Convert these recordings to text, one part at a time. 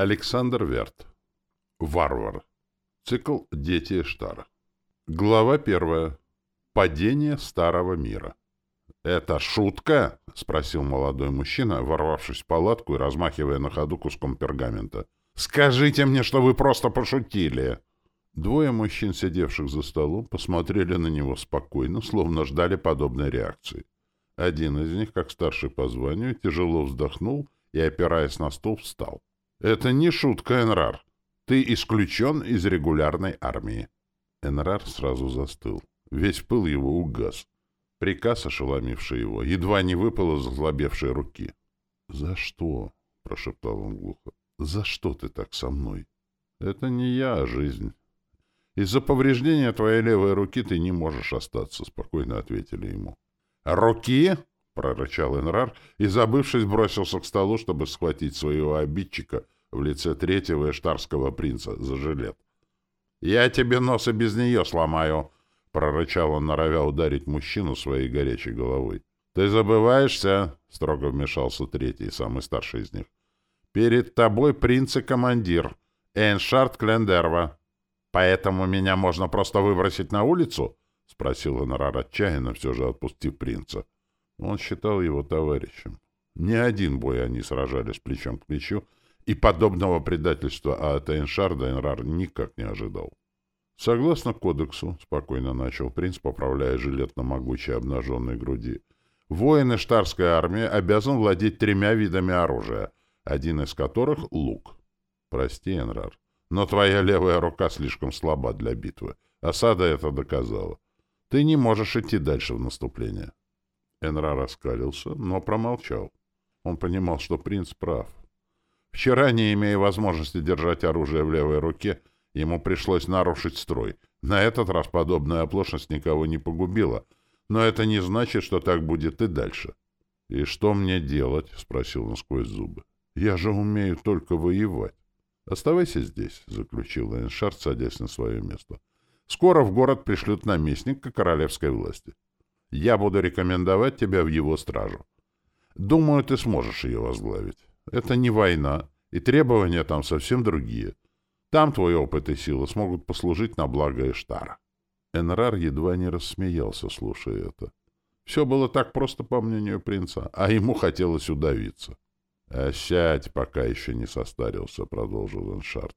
Александр Верт. Варвар. Цикл «Дети Эштара». Глава первая. Падение старого мира. «Это шутка?» — спросил молодой мужчина, ворвавшись в палатку и размахивая на ходу куском пергамента. «Скажите мне, что вы просто пошутили!» Двое мужчин, сидевших за столом, посмотрели на него спокойно, словно ждали подобной реакции. Один из них, как старший по званию, тяжело вздохнул и, опираясь на стол, встал. «Это не шутка, Энрар. Ты исключен из регулярной армии». Энрар сразу застыл. Весь пыл его угас. Приказ, ошеломивший его, едва не выпал из злобевшей руки. «За что?» — прошептал он глухо. «За что ты так со мной?» «Это не я, а жизнь. Из-за повреждения твоей левой руки ты не можешь остаться», — спокойно ответили ему. «Руки?» — прорычал Энрар и, забывшись, бросился к столу, чтобы схватить своего обидчика в лице третьего эштарского принца за жилет. «Я тебе нос и без нее сломаю!» — прорычал он, норовя ударить мужчину своей горячей головой. «Ты забываешься?» — строго вмешался третий, самый старший из них. «Перед тобой принц и командир, Эйншард Клендерва. Поэтому меня можно просто выбросить на улицу?» — спросил Энрар отчаянно, все же отпустив принца. Он считал его товарищем. Не один бой они сражались плечом к плечу, и подобного предательства от Эйншарда Энрар никак не ожидал. Согласно кодексу, спокойно начал принц, поправляя жилет на могучей обнаженной груди, воин Штарской армии обязан владеть тремя видами оружия, один из которых — лук. Прости, Энрар, но твоя левая рука слишком слаба для битвы. Осада это доказала. Ты не можешь идти дальше в наступление. Энрар раскалился, но промолчал. Он понимал, что принц прав. Вчера, не имея возможности держать оружие в левой руке, Ему пришлось нарушить строй. На этот раз подобная оплошность никого не погубила, но это не значит, что так будет и дальше. — И что мне делать? — спросил он сквозь зубы. — Я же умею только воевать. — Оставайся здесь, — заключил Эйншард, садясь на свое место. — Скоро в город пришлют наместника королевской власти. Я буду рекомендовать тебя в его стражу. Думаю, ты сможешь ее возглавить. Это не война, и требования там совсем другие. Там твой опыт и сила смогут послужить на благо Эштара. Энрар едва не рассмеялся, слушая это. Все было так просто, по мнению принца, а ему хотелось удавиться. «А сядь, пока еще не состарился», — продолжил Эншард.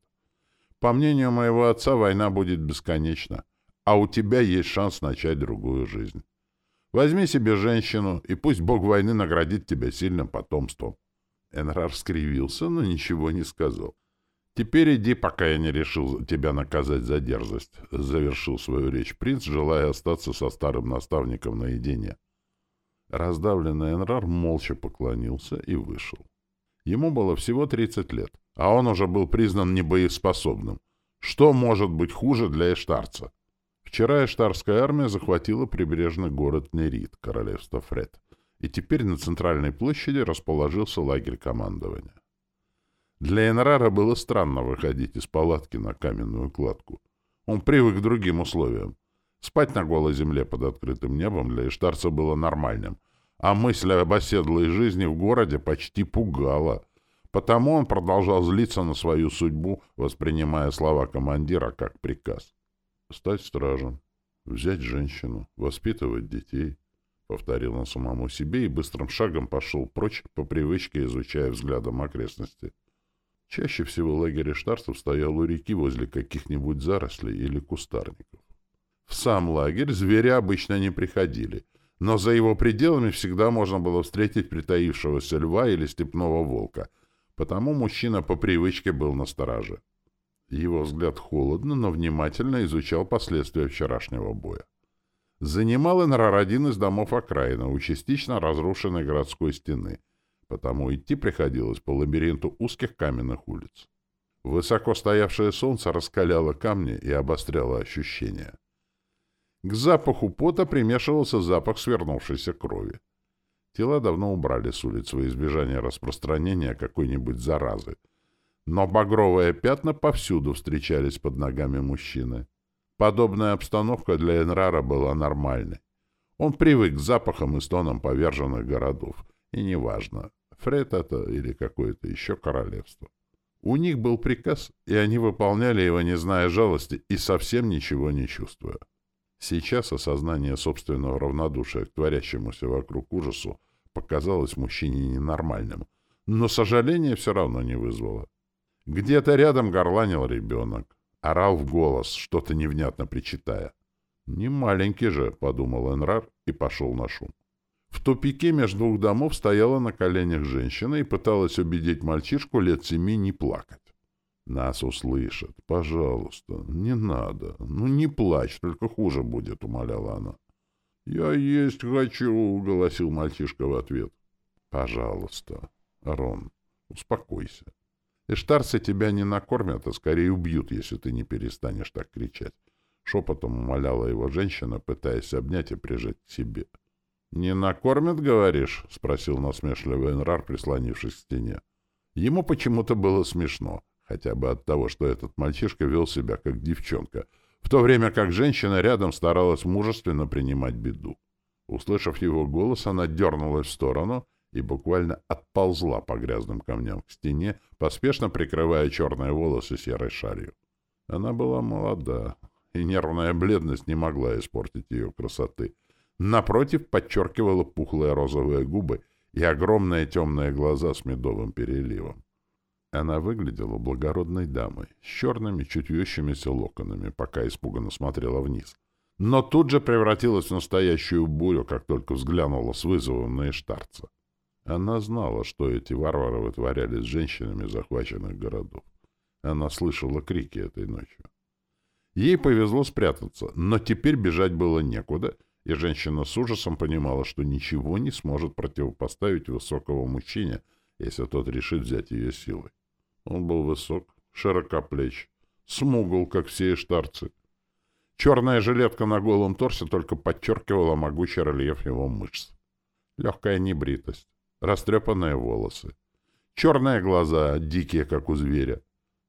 «По мнению моего отца, война будет бесконечна, а у тебя есть шанс начать другую жизнь. Возьми себе женщину, и пусть бог войны наградит тебя сильным потомством». Энрар скривился, но ничего не сказал. «Теперь иди, пока я не решил тебя наказать за дерзость», — завершил свою речь принц, желая остаться со старым наставником наедине. Раздавленный Энрар молча поклонился и вышел. Ему было всего 30 лет, а он уже был признан небоеспособным. Что может быть хуже для эштарца? Вчера эштарская армия захватила прибрежный город Нерит, королевство Фред, и теперь на центральной площади расположился лагерь командования. Для Энрара было странно выходить из палатки на каменную кладку. Он привык к другим условиям. Спать на голой земле под открытым небом для иштарца было нормальным, а мысль об оседлой жизни в городе почти пугала. Потому он продолжал злиться на свою судьбу, воспринимая слова командира как приказ. «Стать стражем, взять женщину, воспитывать детей», — повторил он самому себе и быстрым шагом пошел прочь, по привычке изучая взглядом окрестности. Чаще всего лагерь штарцев стоял у реки возле каких-нибудь зарослей или кустарников. В сам лагерь звери обычно не приходили, но за его пределами всегда можно было встретить притаившегося льва или степного волка, потому мужчина по привычке был на стороже. Его взгляд холодно, но внимательно изучал последствия вчерашнего боя. Занимал Энрар один из домов окраина у частично разрушенной городской стены — потому идти приходилось по лабиринту узких каменных улиц. Высоко стоявшее солнце раскаляло камни и обостряло ощущения. К запаху пота примешивался запах свернувшейся крови. Тела давно убрали с улиц во избежание распространения какой-нибудь заразы. Но багровые пятна повсюду встречались под ногами мужчины. Подобная обстановка для Энрара была нормальной. Он привык к запахам и стонам поверженных городов. И неважно, Фред это или какое-то еще королевство. У них был приказ, и они выполняли его, не зная жалости и совсем ничего не чувствуя. Сейчас осознание собственного равнодушия к творящемуся вокруг ужасу показалось мужчине ненормальным, но сожаление все равно не вызвало. Где-то рядом горланил ребенок, орал в голос, что-то невнятно причитая. «Не маленький же», — подумал Энрар и пошел на шум. В тупике между двух домов стояла на коленях женщина и пыталась убедить мальчишку лет семи не плакать. «Нас услышат. Пожалуйста, не надо. Ну, не плачь, только хуже будет», — умоляла она. «Я есть хочу», — голосил мальчишка в ответ. «Пожалуйста, Рон, успокойся. Эштарцы тебя не накормят, а скорее убьют, если ты не перестанешь так кричать». Шепотом умоляла его женщина, пытаясь обнять и прижать к себе. — «Не накормят, говоришь?» — спросил насмешливый Энрар, прислонившись к стене. Ему почему-то было смешно, хотя бы от того, что этот мальчишка вел себя как девчонка, в то время как женщина рядом старалась мужественно принимать беду. Услышав его голос, она дернулась в сторону и буквально отползла по грязным камням к стене, поспешно прикрывая черные волосы серой шалью. Она была молода, и нервная бледность не могла испортить ее красоты — Напротив, подчеркивала пухлые розовые губы и огромные темные глаза с медовым переливом. Она выглядела благородной дамой, с черными, чуть вьющимися локонами, пока испуганно смотрела вниз. Но тут же превратилась в настоящую бурю, как только взглянула с вызовом на Иштарца. Она знала, что эти варвары вытворяли с женщинами захваченных городов. Она слышала крики этой ночью. Ей повезло спрятаться, но теперь бежать было некуда — и женщина с ужасом понимала, что ничего не сможет противопоставить высокого мужчине, если тот решит взять ее силой. Он был высок, широкоплеч, смугл, как все иштарцы. Черная жилетка на голом торсе только подчеркивала могучий рельеф его мышц. Легкая небритость, растрепанные волосы, черные глаза, дикие, как у зверя.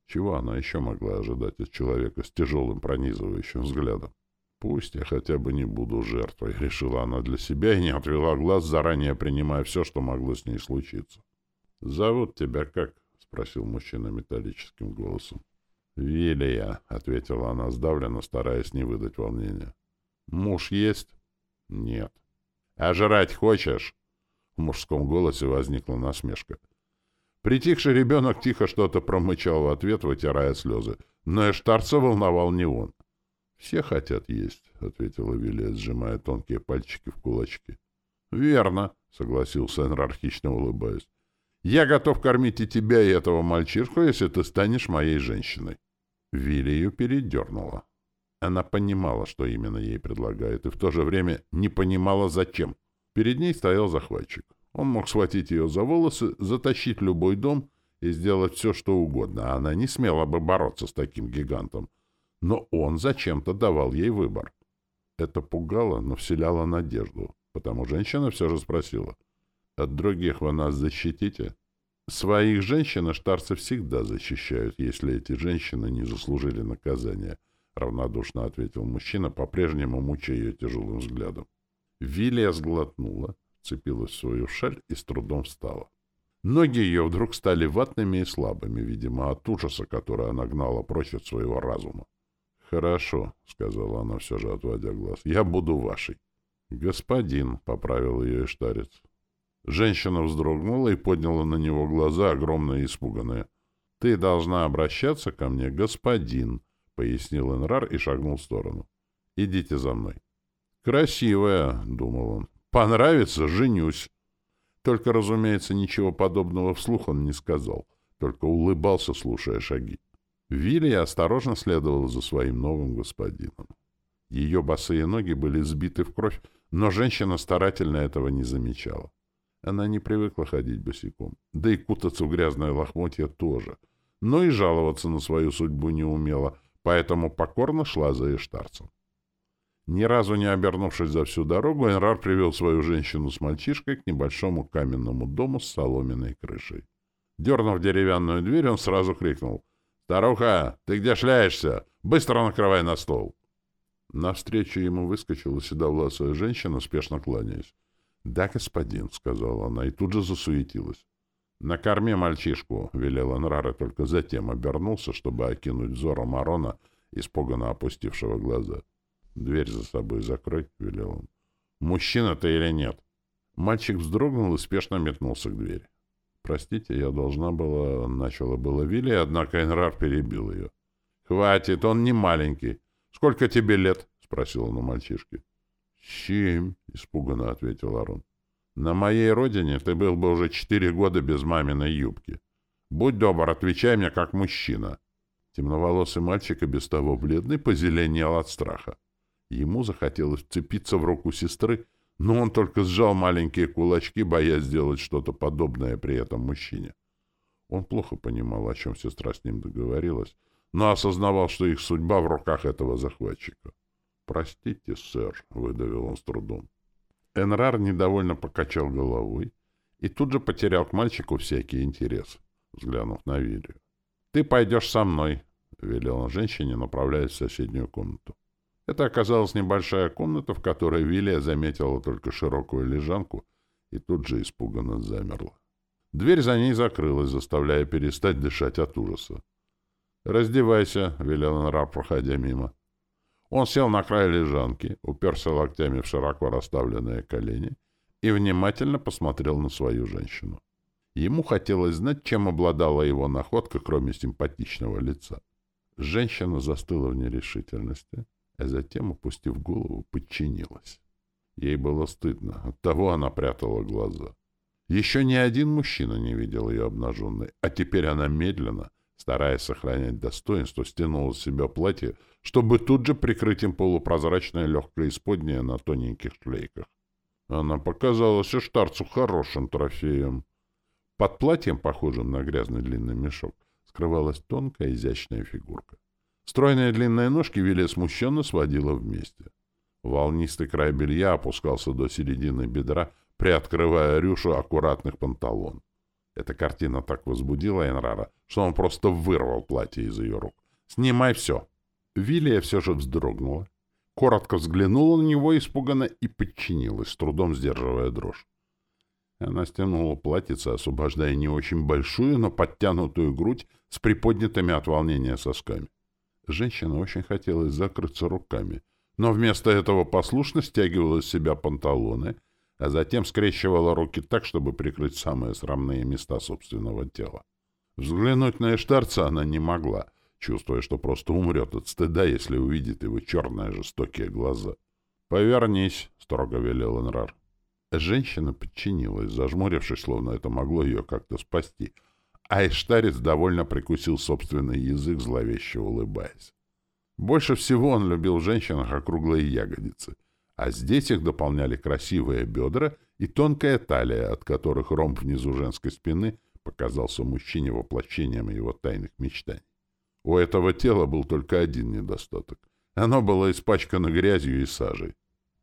Чего она еще могла ожидать от человека с тяжелым пронизывающим взглядом? «Пусть я хотя бы не буду жертвой», — решила она для себя и не отвела глаз, заранее принимая все, что могло с ней случиться. «Зовут тебя как?» — спросил мужчина металлическим голосом. «Вилия», — ответила она сдавленно, стараясь не выдать волнения. «Муж есть?» «Нет». «А жрать хочешь?» В мужском голосе возникла насмешка. Притихший ребенок тихо что-то промычал в ответ, вытирая слезы. Но Эштарца волновал не он. «Все хотят есть», — ответила Вилия, сжимая тонкие пальчики в кулачки. «Верно», — согласился Энрар, улыбаясь. «Я готов кормить и тебя, и этого мальчишку, если ты станешь моей женщиной». Вилию передернула. Она понимала, что именно ей предлагают, и в то же время не понимала, зачем. Перед ней стоял захватчик. Он мог схватить ее за волосы, затащить любой дом и сделать все, что угодно, она не смела бы бороться с таким гигантом но он зачем-то давал ей выбор. Это пугало, но вселяло надежду, потому женщина все же спросила. «От других вы нас защитите?» «Своих женщин штарцы всегда защищают, если эти женщины не заслужили наказания», — равнодушно ответил мужчина, по-прежнему мучая ее тяжелым взглядом. Вилия сглотнула, цепилась в свою шаль и с трудом встала. Ноги ее вдруг стали ватными и слабыми, видимо, от ужаса, который она гнала прочь от своего разума. «Хорошо», — сказала она, все же отводя глаз, — «я буду вашей». «Господин», — поправил ее Иштарец. Женщина вздрогнула и подняла на него глаза, огромные и испуганные. «Ты должна обращаться ко мне, господин», — пояснил Энрар и шагнул в сторону. «Идите за мной». «Красивая», — думал он. «Понравится — женюсь». Только, разумеется, ничего подобного вслух он не сказал, только улыбался, слушая шаги. Вилья осторожно следовала за своим новым господином. Ее босые ноги были сбиты в кровь, но женщина старательно этого не замечала. Она не привыкла ходить босиком, да и кутаться в грязное лохмотье тоже, но и жаловаться на свою судьбу не умела, поэтому покорно шла за эштарцем. Ни разу не обернувшись за всю дорогу, Энрар привел свою женщину с мальчишкой к небольшому каменному дому с соломенной крышей. Дернув деревянную дверь, он сразу крикнул — «Старуха, ты где шляешься? Быстро накрывай на стол!» Навстречу ему выскочила седовласая женщина, спешно кланяясь. «Да, господин», — сказала она, и тут же засуетилась. «Накорми мальчишку», — велел Энрар, и только затем обернулся, чтобы окинуть взором Арона, испуганно опустившего глаза. «Дверь за собой закрой», — велел он. «Мужчина ты или нет?» Мальчик вздрогнул и спешно метнулся к двери. «Простите, я должна была...» — начала было Вилли, однако Энрар перебил ее. «Хватит, он не маленький. Сколько тебе лет?» — спросил он у мальчишки. «Семь», — испуганно ответил Арон. «На моей родине ты был бы уже четыре года без маминой юбки. Будь добр, отвечай мне как мужчина». Темноволосый мальчик и без того бледный позеленел от страха. Ему захотелось вцепиться в руку сестры, но он только сжал маленькие кулачки, боясь сделать что-то подобное при этом мужчине. Он плохо понимал, о чем сестра с ним договорилась, но осознавал, что их судьба в руках этого захватчика. «Простите, сэр», — выдавил он с трудом. Энрар недовольно покачал головой и тут же потерял к мальчику всякий интерес, взглянув на Вилью. «Ты пойдешь со мной», — велел он женщине, направляясь в соседнюю комнату. Это оказалась небольшая комната, в которой Вилия заметила только широкую лежанку и тут же испуганно замерла. Дверь за ней закрылась, заставляя перестать дышать от ужаса. «Раздевайся», — велел Энрар, проходя мимо. Он сел на край лежанки, уперся локтями в широко расставленные колени и внимательно посмотрел на свою женщину. Ему хотелось знать, чем обладала его находка, кроме симпатичного лица. Женщина застыла в нерешительности, а затем, опустив голову, подчинилась. Ей было стыдно, оттого она прятала глаза. Еще ни один мужчина не видел ее обнаженной, а теперь она медленно, стараясь сохранять достоинство, стянула с себя платье, чтобы тут же прикрыть им полупрозрачное легкое исподнее на тоненьких шлейках. Она показалась Эштарцу хорошим трофеем. Под платьем, похожим на грязный длинный мешок, скрывалась тонкая изящная фигурка. Стройные длинные ножки Вилли смущенно сводила вместе. Волнистый край белья опускался до середины бедра, приоткрывая рюшу аккуратных панталон. Эта картина так возбудила Энрара, что он просто вырвал платье из ее рук. «Снимай все!» Вилия все же вздрогнула, коротко взглянула на него испуганно и подчинилась, с трудом сдерживая дрожь. Она стянула платьице, освобождая не очень большую, но подтянутую грудь с приподнятыми от волнения сосками. Женщина очень хотелось закрыться руками, но вместо этого послушно стягивала с себя панталоны — а затем скрещивала руки так, чтобы прикрыть самые срамные места собственного тела. Взглянуть на Эштарца она не могла, чувствуя, что просто умрет от стыда, если увидит его черные жестокие глаза. «Повернись», — строго велел Энрар. Женщина подчинилась, зажмурившись, словно это могло ее как-то спасти, а Эштарец довольно прикусил собственный язык, зловеще улыбаясь. Больше всего он любил в женщинах округлые ягодицы, а здесь их дополняли красивые бедра и тонкая талия, от которых ромб внизу женской спины показался мужчине воплощением его тайных мечтаний. У этого тела был только один недостаток. Оно было испачкано грязью и сажей.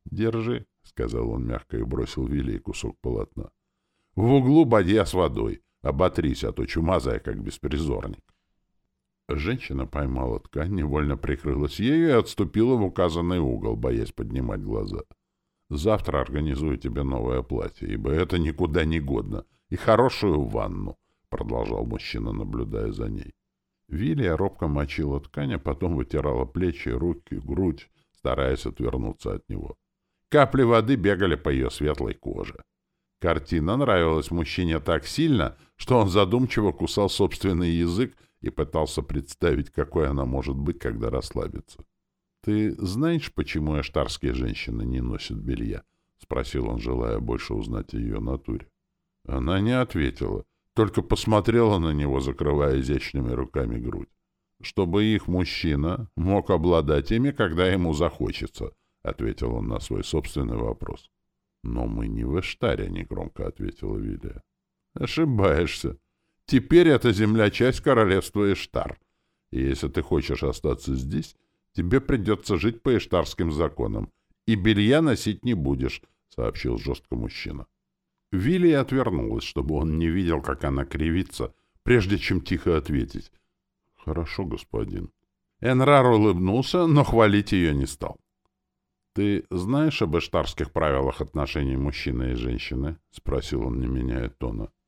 «Держи», — сказал он мягко и бросил Вилли кусок полотна. «В углу бадья с водой. Оботрись, а то чумазая, как беспризорник». Женщина поймала ткань, невольно прикрылась ею и отступила в указанный угол, боясь поднимать глаза. «Завтра организую тебе новое платье, ибо это никуда не годно, и хорошую ванну», — продолжал мужчина, наблюдая за ней. Вилия робко мочила ткань, а потом вытирала плечи, руки, грудь, стараясь отвернуться от него. Капли воды бегали по ее светлой коже. Картина нравилась мужчине так сильно, что он задумчиво кусал собственный язык и пытался представить, какой она может быть, когда расслабится. — Ты знаешь, почему эштарские женщины не носят белья? — спросил он, желая больше узнать о ее натуре. Она не ответила, только посмотрела на него, закрывая изящными руками грудь. «Чтобы их мужчина мог обладать ими, когда ему захочется», — ответил он на свой собственный вопрос. «Но мы не в Эштаре», — негромко ответила Вилия. «Ошибаешься. Теперь эта земля — часть королевства Эштар. И если ты хочешь остаться здесь, тебе придется жить по эштарским законам. И белья носить не будешь, — сообщил жестко мужчина. Вилли отвернулась, чтобы он не видел, как она кривится, прежде чем тихо ответить. — Хорошо, господин. Энрар улыбнулся, но хвалить ее не стал. — Ты знаешь об эштарских правилах отношений мужчины и женщины? — спросил он, не меняя тона. —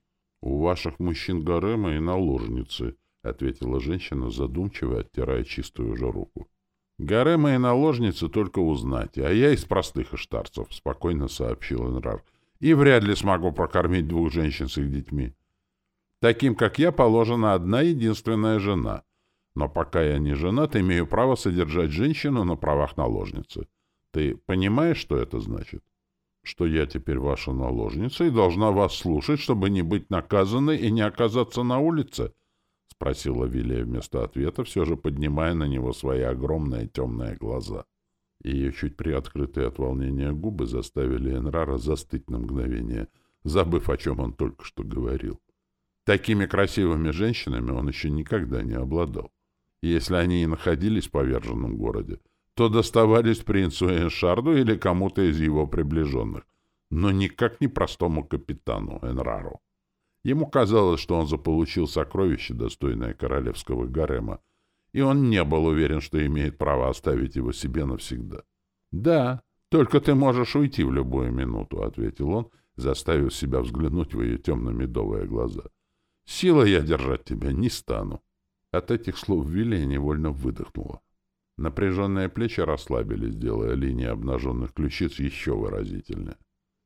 «У ваших мужчин гарема и наложницы», — ответила женщина, задумчиво оттирая чистую уже руку. «Гарема и наложницы только узнать, а я из простых иштарцев», — спокойно сообщил Энрар. «И вряд ли смогу прокормить двух женщин с их детьми. Таким, как я, положена одна единственная жена. Но пока я не женат, имею право содержать женщину на правах наложницы. Ты понимаешь, что это значит?» Что я теперь ваша наложница и должна вас слушать, чтобы не быть наказанной и не оказаться на улице? — спросила Вилия вместо ответа, все же поднимая на него свои огромные темные глаза. Ее чуть приоткрытые от волнения губы заставили Энрара застыть на мгновение, забыв, о чем он только что говорил. Такими красивыми женщинами он еще никогда не обладал. Если они и находились в поверженном городе, то доставались принцу Эншарду или кому-то из его приближенных, но никак не простому капитану Энрару. Ему казалось, что он заполучил сокровище, достойное королевского гарема, и он не был уверен, что имеет право оставить его себе навсегда. «Да, только ты можешь уйти в любую минуту», — ответил он, заставив себя взглянуть в ее темно-медовые глаза. «Силой я держать тебя не стану». От этих слов Вилли невольно выдохнула. Напряженные плечи расслабились, делая линии обнаженных ключиц еще выразительнее.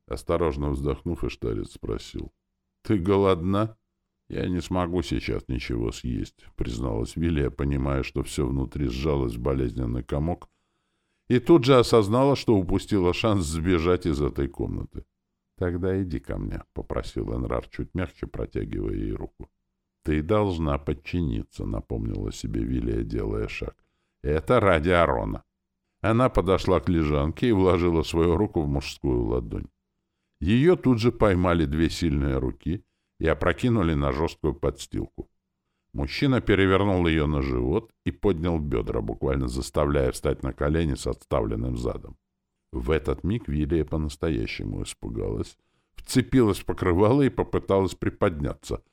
Осторожно вздохнув, Иштарец спросил. — Ты голодна? — Я не смогу сейчас ничего съесть, — призналась Вилия, понимая, что все внутри сжалось в болезненный комок, и тут же осознала, что упустила шанс сбежать из этой комнаты. — Тогда иди ко мне, — попросил Энрар, чуть мягче протягивая ей руку. — Ты должна подчиниться, — напомнила себе Вилия, делая шаг. Это ради Арона. Она подошла к лежанке и вложила свою руку в мужскую ладонь. Ее тут же поймали две сильные руки и опрокинули на жесткую подстилку. Мужчина перевернул ее на живот и поднял бедра, буквально заставляя встать на колени с отставленным задом. В этот миг Вилия по-настоящему испугалась, вцепилась в покрывало и попыталась приподняться,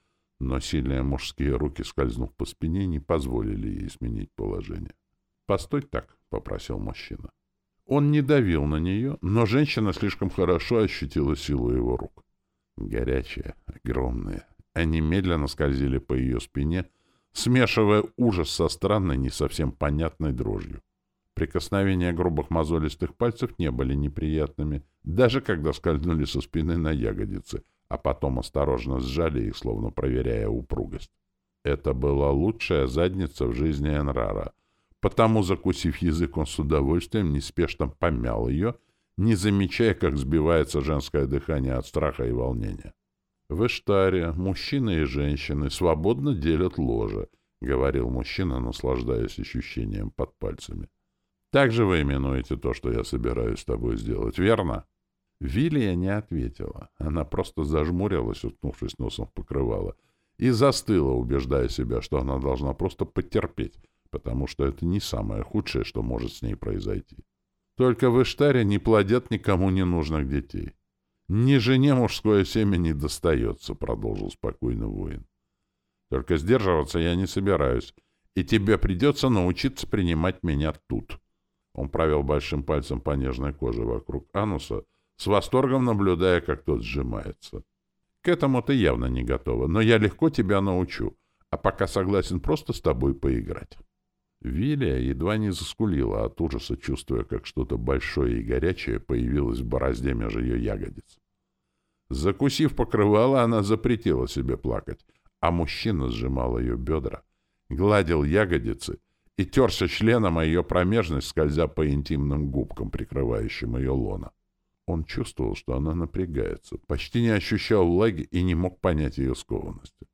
но сильные мужские руки, скользнув по спине, не позволили ей изменить положение. «Постой так», — попросил мужчина. Он не давил на нее, но женщина слишком хорошо ощутила силу его рук. Горячие, огромные. Они медленно скользили по ее спине, смешивая ужас со странной, не совсем понятной дрожью. Прикосновения грубых мозолистых пальцев не были неприятными, даже когда скользнули со спины на ягодицы, а потом осторожно сжали их, словно проверяя упругость. Это была лучшая задница в жизни Энрара — Потому, закусив язык, он с удовольствием неспешно помял ее, не замечая, как сбивается женское дыхание от страха и волнения. «В Эштаре мужчины и женщины свободно делят ложе», — говорил мужчина, наслаждаясь ощущением под пальцами. «Так же вы именуете то, что я собираюсь с тобой сделать, верно?» Вилия не ответила. Она просто зажмурилась, уткнувшись носом в покрывало, и застыла, убеждая себя, что она должна просто потерпеть, потому что это не самое худшее, что может с ней произойти. Только в Иштаре не плодят никому не нужных детей. Ни жене мужское семя не достается, — продолжил спокойно воин. Только сдерживаться я не собираюсь, и тебе придется научиться принимать меня тут. Он провел большим пальцем по нежной коже вокруг ануса, с восторгом наблюдая, как тот сжимается. К этому ты явно не готова, но я легко тебя научу, а пока согласен просто с тобой поиграть. Вилия едва не заскулила от ужаса, чувствуя, как что-то большое и горячее появилось в борозде между ее ягодиц. Закусив покрывало, она запретила себе плакать, а мужчина сжимал ее бедра, гладил ягодицы и терся членом о ее промежность, скользя по интимным губкам, прикрывающим ее лона. Он чувствовал, что она напрягается, почти не ощущал влаги и не мог понять ее скованности.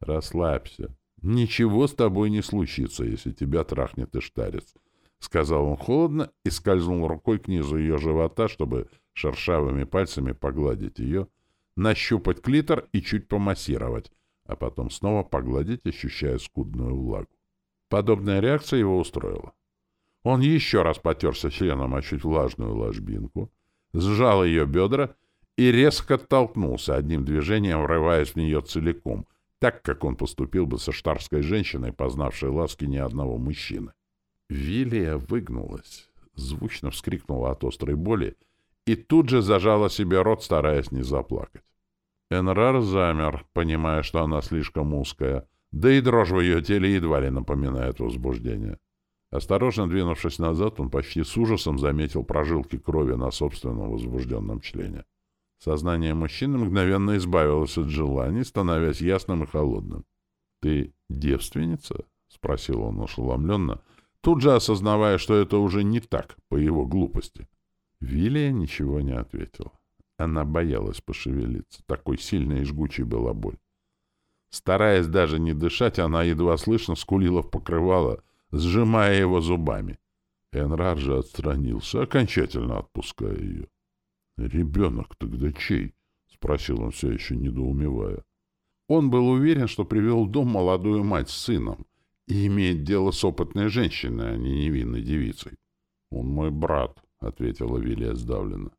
«Расслабься», «Ничего с тобой не случится, если тебя трахнет иштарец», — сказал он холодно и скользнул рукой к низу ее живота, чтобы шершавыми пальцами погладить ее, нащупать клитор и чуть помассировать, а потом снова погладить, ощущая скудную влагу. Подобная реакция его устроила. Он еще раз потерся членом о чуть влажную ложбинку, сжал ее бедра и резко толкнулся, одним движением врываясь в нее целиком — так, как он поступил бы со штарской женщиной, познавшей ласки ни одного мужчины. Вилия выгнулась, звучно вскрикнула от острой боли и тут же зажала себе рот, стараясь не заплакать. Энрар замер, понимая, что она слишком узкая, да и дрожь в ее теле едва ли напоминает возбуждение. Осторожно двинувшись назад, он почти с ужасом заметил прожилки крови на собственном возбужденном члене. Сознание мужчины мгновенно избавилось от желаний, становясь ясным и холодным. — Ты девственница? — спросил он ошеломленно, тут же осознавая, что это уже не так, по его глупости. Вилия ничего не ответила. Она боялась пошевелиться. Такой сильной и жгучей была боль. Стараясь даже не дышать, она едва слышно скулила в покрывало, сжимая его зубами. Энрар же отстранился, окончательно отпуская ее. «Ребенок тогда чей?» — спросил он все еще недоумевая. Он был уверен, что привел в дом молодую мать с сыном и имеет дело с опытной женщиной, а не невинной девицей. «Он мой брат», — ответила Вилия сдавленно.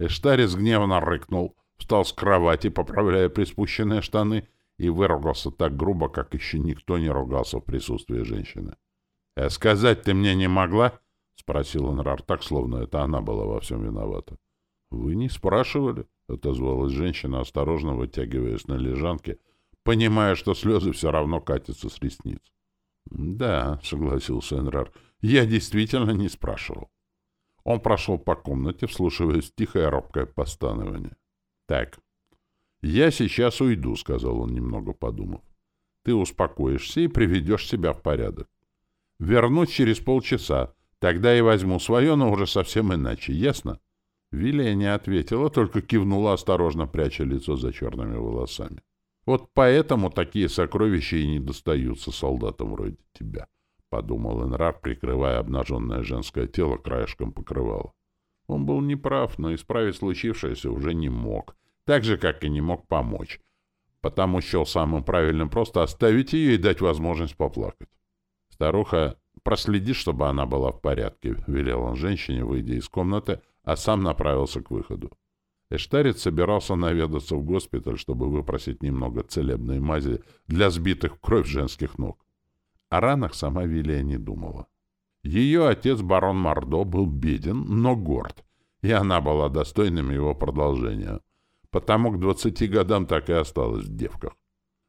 Эштарис гневно рыкнул, встал с кровати, поправляя приспущенные штаны, и выругался так грубо, как еще никто не ругался в присутствии женщины. «Э, сказать ты мне не могла?» — спросил Энрар так, словно это она была во всем виновата. «Вы не спрашивали?» — отозвалась женщина, осторожно вытягиваясь на лежанке, понимая, что слезы все равно катятся с ресниц. «Да», — согласился Энрар, — «я действительно не спрашивал». Он прошел по комнате, вслушиваясь в тихое робкое постановление. «Так, я сейчас уйду», — сказал он, немного подумав. «Ты успокоишься и приведешь себя в порядок. Вернусь через полчаса, тогда и возьму свое, но уже совсем иначе, ясно?» Вилия не ответила, только кивнула, осторожно пряча лицо за черными волосами. «Вот поэтому такие сокровища и не достаются солдатам вроде тебя». — подумал Энрар, прикрывая обнаженное женское тело краешком покрывала. Он был неправ, но исправить случившееся уже не мог, так же, как и не мог помочь, потому счел самым правильным просто оставить ее и дать возможность поплакать. Старуха, проследи, чтобы она была в порядке, — велел он женщине, выйдя из комнаты, а сам направился к выходу. Эштарец собирался наведаться в госпиталь, чтобы выпросить немного целебной мази для сбитых кровь женских ног. О ранах сама Вилия не думала. Ее отец, барон Мордо, был беден, но горд, и она была достойным его продолжения, потому к двадцати годам так и осталась в девках.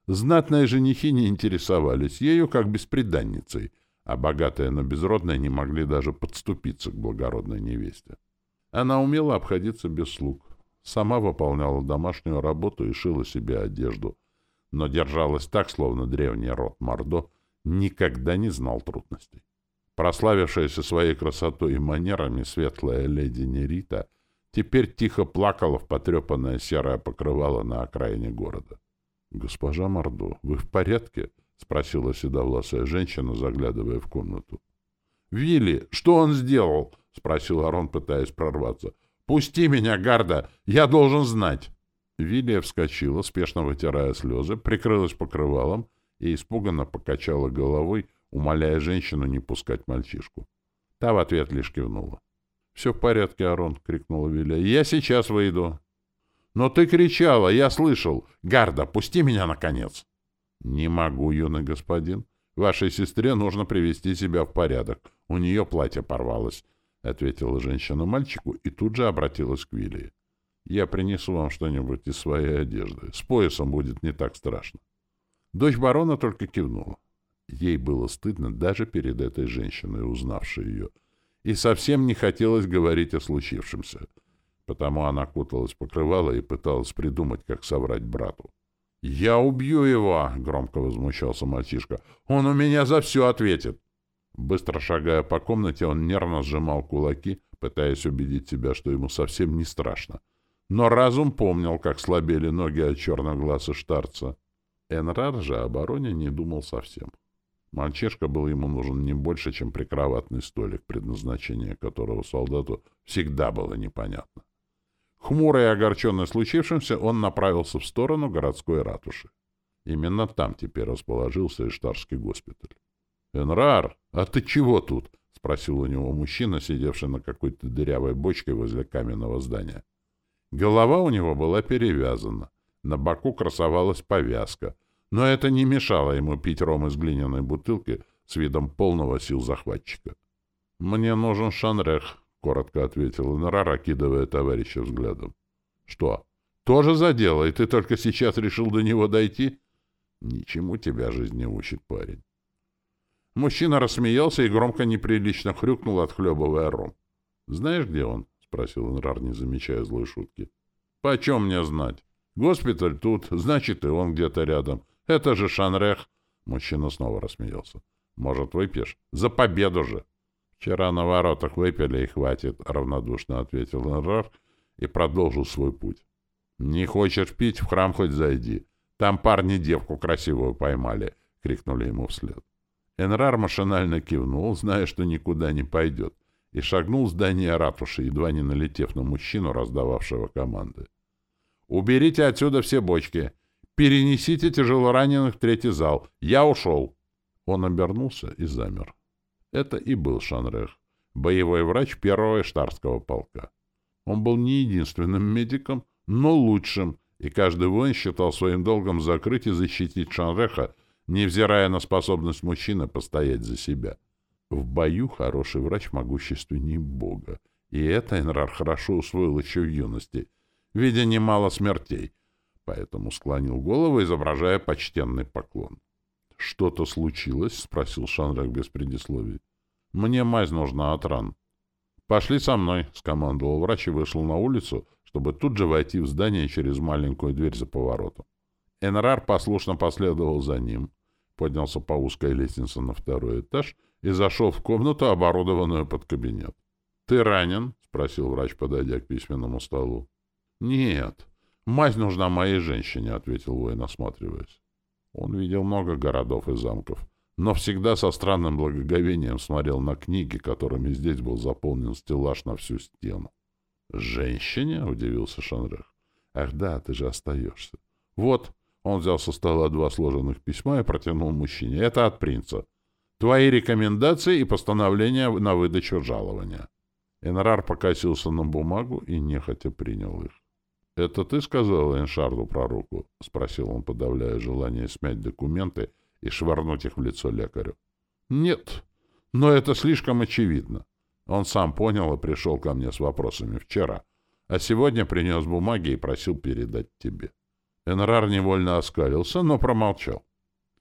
Знатные женихи не интересовались ею как бесприданницей, а богатые, но безродные не могли даже подступиться к благородной невесте. Она умела обходиться без слуг, сама выполняла домашнюю работу и шила себе одежду, но держалась так, словно древний род Мордо — никогда не знал трудностей. Прославившаяся своей красотой и манерами светлая леди Нерита теперь тихо плакала в потрепанное серое покрывало на окраине города. — Госпожа Мордо, вы в порядке? — спросила седовласая женщина, заглядывая в комнату. — Вилли, что он сделал? — спросил Арон, пытаясь прорваться. — Пусти меня, Гарда! Я должен знать! Вилли вскочила, спешно вытирая слезы, прикрылась покрывалом и испуганно покачала головой, умоляя женщину не пускать мальчишку. Та в ответ лишь кивнула. — Все в порядке, Арон, — крикнула Виля. — Я сейчас выйду. — Но ты кричала, я слышал. Гарда, пусти меня, наконец. — Не могу, юный господин. Вашей сестре нужно привести себя в порядок. У нее платье порвалось, — ответила женщина мальчику и тут же обратилась к Вилли. — Я принесу вам что-нибудь из своей одежды. С поясом будет не так страшно. Дочь барона только кивнула. Ей было стыдно даже перед этой женщиной, узнавшей ее, и совсем не хотелось говорить о случившемся, потому она куталась покрывала и пыталась придумать, как соврать брату. «Я убью его!» — громко возмущался мальчишка. «Он у меня за все ответит!» Быстро шагая по комнате, он нервно сжимал кулаки, пытаясь убедить себя, что ему совсем не страшно. Но разум помнил, как слабели ноги от черных глаз и штарца. Энрар же о бароне не думал совсем. Мальчишка был ему нужен не больше, чем прикроватный столик, предназначение которого солдату всегда было непонятно. Хмурый и огорченный случившимся, он направился в сторону городской ратуши. Именно там теперь расположился Иштарский госпиталь. «Энрар, а ты чего тут?» — спросил у него мужчина, сидевший на какой-то дырявой бочке возле каменного здания. Голова у него была перевязана. На боку красовалась повязка, но это не мешало ему пить ром из глиняной бутылки с видом полного сил захватчика. — Мне нужен шанрех, — коротко ответил Инрар, окидывая товарища взглядом. — Что, Тоже задело, и ты только сейчас решил до него дойти? Ничему тебя жизнь не учит, парень. Мужчина рассмеялся и громко неприлично хрюкнул, отхлебывая ром. — Знаешь, где он? — спросил Энрар, не замечая злой шутки. — Почем мне знать? Госпиталь тут, значит, и он где-то рядом. Это же Шанрех. Мужчина снова рассмеялся. — Может, выпьешь? За победу же! — Вчера на воротах выпили и хватит, — равнодушно ответил Энрар и продолжил свой путь. — Не хочешь пить, в храм хоть зайди. Там парни девку красивую поймали, — крикнули ему вслед. Энрар машинально кивнул, зная, что никуда не пойдет, и шагнул в здание ратуши, едва не налетев на мужчину, раздававшего команды. «Уберите отсюда все бочки! Перенесите тяжелораненых в третий зал! Я ушел!» Он обернулся и замер. Это и был Шанрех, боевой врач первого штарского полка. Он был не единственным медиком, но лучшим, и каждый воин считал своим долгом закрыть и защитить Шанреха, невзирая на способность мужчины постоять за себя. В бою хороший врач могущественней Бога, и это Энрар хорошо усвоил еще в юности, видя немало смертей, поэтому склонил голову, изображая почтенный поклон. — Что-то случилось? — спросил Шанрак без предисловий. — Мне мазь нужна от ран. — Пошли со мной, — скомандовал врач и вышел на улицу, чтобы тут же войти в здание через маленькую дверь за поворотом. Энрар послушно последовал за ним, поднялся по узкой лестнице на второй этаж и зашел в комнату, оборудованную под кабинет. — Ты ранен? — спросил врач, подойдя к письменному столу. — Нет. Мазь нужна моей женщине, — ответил воин, осматриваясь. Он видел много городов и замков, но всегда со странным благоговением смотрел на книги, которыми здесь был заполнен стеллаж на всю стену. «Женщине?» — удивился Шанрех. «Ах да, ты же остаешься. Вот, он взял со стола два сложенных письма и протянул мужчине. «Это от принца. Твои рекомендации и постановления на выдачу жалования». Энрар покосился на бумагу и нехотя принял их. «Это ты сказал Эншарду про руку?» — спросил он, подавляя желание смять документы и швырнуть их в лицо лекарю. «Нет, но это слишком очевидно. Он сам понял и пришел ко мне с вопросами вчера, а сегодня принес бумаги и просил передать тебе». Энрар невольно оскалился, но промолчал.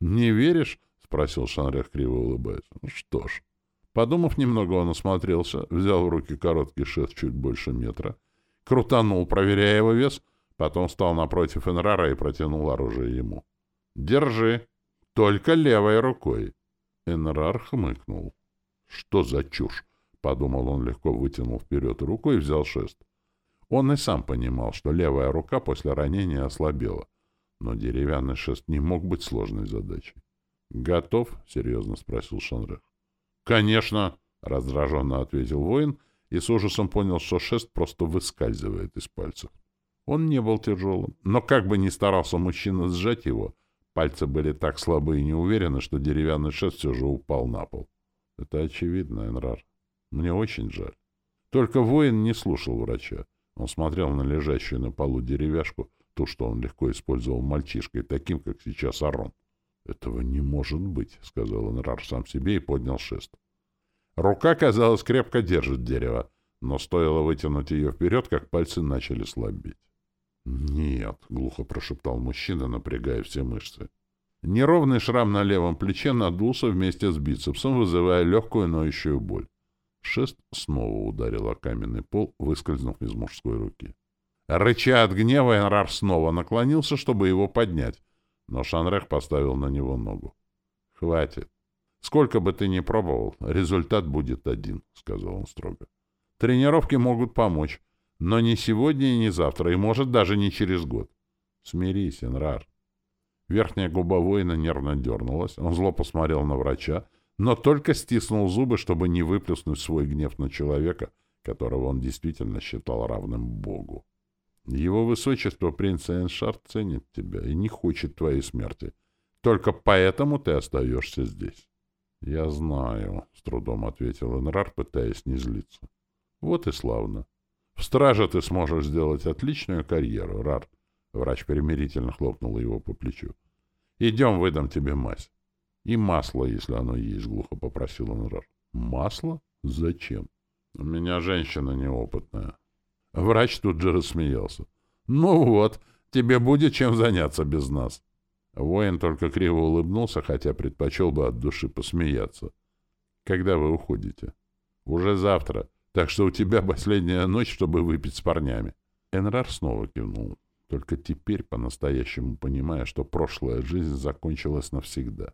«Не веришь?» — спросил Шанрех, криво улыбаясь. «Ну что ж». Подумав немного, он осмотрелся, взял в руки короткий шест чуть больше метра, крутанул, проверяя его вес, потом встал напротив Энрара и протянул оружие ему. «Держи. Только левой рукой». Энрар хмыкнул. «Что за чушь?» — подумал он, легко вытянул вперед руку и взял шест. Он и сам понимал, что левая рука после ранения ослабела, но деревянный шест не мог быть сложной задачей. «Готов?» — серьезно спросил Шанрех. «Конечно!» — раздраженно ответил воин и с ужасом понял, что шест просто выскальзывает из пальцев. Он не был тяжелым, но как бы ни старался мужчина сжать его, пальцы были так слабы и неуверены, что деревянный шест все же упал на пол. Это очевидно, Энрар. Мне очень жаль. Только воин не слушал врача. Он смотрел на лежащую на полу деревяшку, ту, что он легко использовал мальчишкой, таким, как сейчас Арон. «Этого не может быть», — сказал Энрар сам себе и поднял шест. Рука, казалось, крепко держит дерево, но стоило вытянуть ее вперед, как пальцы начали слабеть. «Нет», — глухо прошептал мужчина, напрягая все мышцы. Неровный шрам на левом плече надулся вместе с бицепсом, вызывая легкую ноющую боль. Шест снова ударил о каменный пол, выскользнув из мужской руки. Рыча от гнева, Энрар снова наклонился, чтобы его поднять, но Шанрех поставил на него ногу. — Хватит. Сколько бы ты ни пробовал, результат будет один, — сказал он строго. — Тренировки могут помочь, но не сегодня и не завтра, и, может, даже не через год. Смирись, Энрар. Верхняя губа воина нервно дернулась. Он зло посмотрел на врача, но только стиснул зубы, чтобы не выплеснуть свой гнев на человека, которого он действительно считал равным Богу. Его высочество принц Эншард ценит тебя и не хочет твоей смерти. Только поэтому ты остаешься здесь. — Я знаю, — с трудом ответил Энрар, пытаясь не злиться. — Вот и славно. В страже ты сможешь сделать отличную карьеру, Рар. Врач примирительно хлопнул его по плечу. — Идем, выдам тебе мазь. И масло, если оно есть, — глухо попросил Энрар. — Масло? Зачем? — У меня женщина неопытная. Врач тут же рассмеялся. Ну вот, тебе будет чем заняться без нас. Воин только криво улыбнулся, хотя предпочел бы от души посмеяться. Когда вы уходите? Уже завтра. Так что у тебя последняя ночь, чтобы выпить с парнями. Энрар снова кивнул, только теперь по-настоящему понимая, что прошлая жизнь закончилась навсегда.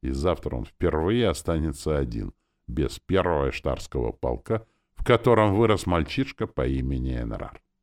И завтра он впервые останется один, без первого штарского полка, в котором вырос мальчишка по имени Энрар.